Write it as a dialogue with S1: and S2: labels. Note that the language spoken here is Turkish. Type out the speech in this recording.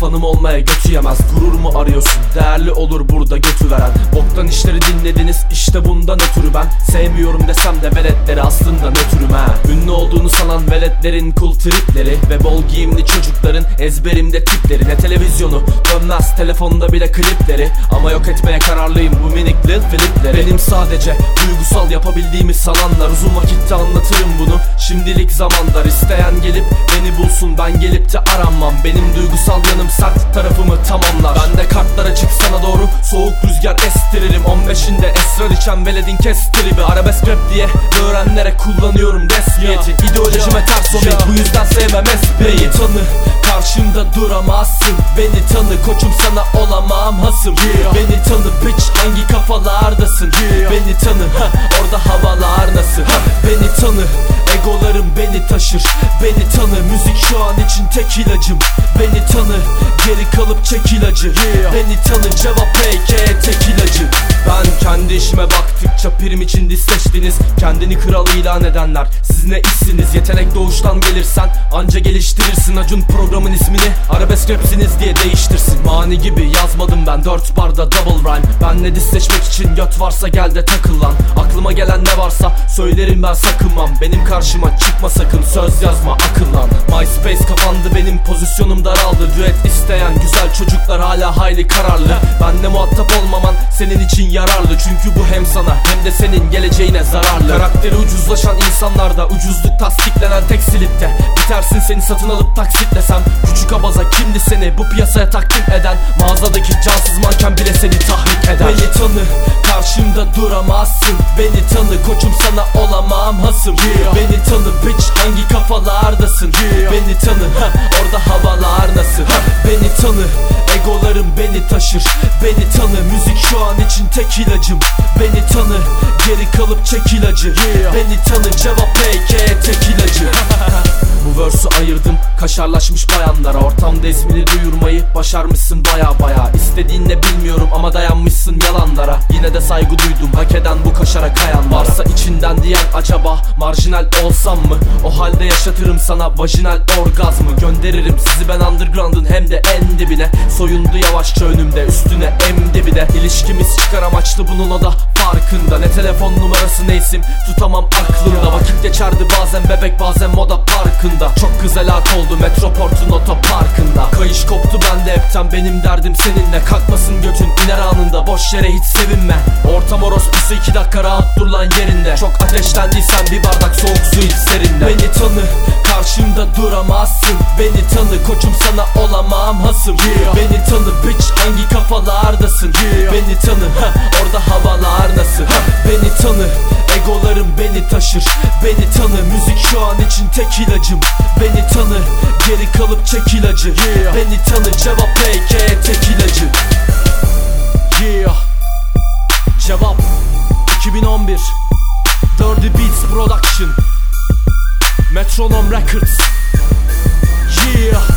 S1: fanım olmaya götü yemez Gururumu arıyorsun? Değerli olur burada götü veren. Boktan işleri dinlediniz işte bundan ötürü ben. Sevmiyorum desem de veletleri aslında nötrüm ha Ünlü olduğunu sanan veletlerin kul tripleri Ve bol giyimli çocukların ezberimde tipleri. Ne televizyonu dönmez telefonda bile klipleri. Ama yok etmeye kararlıyım bu minik lil flipleri. Benim sadece duygusal yapabildiğimi sananlar. Uzun vakitte anlatırım bunu. Şimdilik zamandar isteyen gelip beni bulsun. Ben gelip de aranmam. Benim duygusal yanım sert tarafımı tamamlar. Ben de kartlara çık sana doğru soğuk rüzgar estiririm. 15'inde esrar içen veledin kestiribi Arabesk rap diye öğrenlere kullanıyorum resmiyeti İdeolojime ters o bu yüzden sevmem espriyi Tanı karşımda duramazsın. Beni tanı koçum sana olamam hasım. Beni tanı piç hangi kafalardasın? Beni tanı ha, orada havalar nasıl? Ha, Beni tanı egolarım beni taşır Beni tanı müzik şu an için tek ilacım. Beni tanı geri kalıp çek ilacı. Beni tanı cevap PK tek ilacı. Ben kendi işime baktıkça prim için disleştiniz Kendini kral ilan edenler Siz ne işsiniz? Yetenek doğuştan gelirsen Anca geliştirirsin. Acun programın ismini Arabesk rapsiniz diye değiştirsin. Mani gibi yazmadım ben dört barda double rhyme. Benle disleşmek için göt varsa gel de takıl lan. Aklıma gelen ne varsa söylerim ben sakınmam. Benim karşıma çıkma sakın söz yazma akıllan. MySpace kapandı benim pozisyonum daraldı. Düet isteyen güzel çocuklar hala hayli kararlı. Benle muhatap olmaman senin için yararlı. Çünkü bu hem sana hem de senin geleceğine zararlı. Karakteri ucuzlaşan insanlarda ucuzluk tasdiklenen tek silipte. Bitersin seni satın alıp taksitlesem. Küçük abaza kimdi seni bu piyasaya takdim eden? Mağazadaki duramazsın. Beni tanı koçum sana olamam hasım. Beni tanı piç hangi kafalardasın? Beni tanı ha, orada havalar nasıl ha, Beni tanı egolarım beni taşır. Beni tanı müzik şu an için tek ilacım. Beni tanı geri kalıp çek ilacı. Beni tanı cevap PK tek ilacı. Bu verse'ü ayırdım kaşarlaşmış bayanlara. Ortamda ismini duyurmayı başarmışsın baya baya. İstediğin ne bilmiyorum ama dayanmışsın yalanlara Yine de saygı duydum. Hak eden bu kaşara kayan Varsa içinden diyen acaba marjinal olsam mı? O halde yaşatırım sana vajinal orgazmı. Gönderirim sizi ben underground'un hem de en dibine. Soyundu yavaşça önümde üstüne emdi bir İlişkimiz çıkar amaçlı bunun o da farkında. Ne telefon numarası ne isim tutamam aklımda. Vakit geçerdi bazen bebek bazen moda parkında. Çok güzel ak oldu metroportun otoparkında. Kayış koptu bende hepten benim derdim seninle. Kalkmasın götün iner anında boş yere hiç sevinme. Ortam orospusu iki dakika rahat dur lan yerinde. Çok ateşlendiysen bir bardak soğuk su iç serinde Beni tanı karşımda duramazsın. Beni tanı koçum sana olamam hasım. Beni tanı piç hangi kafalardasın? Beni tanı ha, orada havalar nasıl? Ha, Beni tanı egolarım beni taşır. Beni tanı müzik şu an için tek ilacım. Beni tanı geri kalıp çek ilacı. Beni tanı cevap PK tek Astronom Records. Yeah.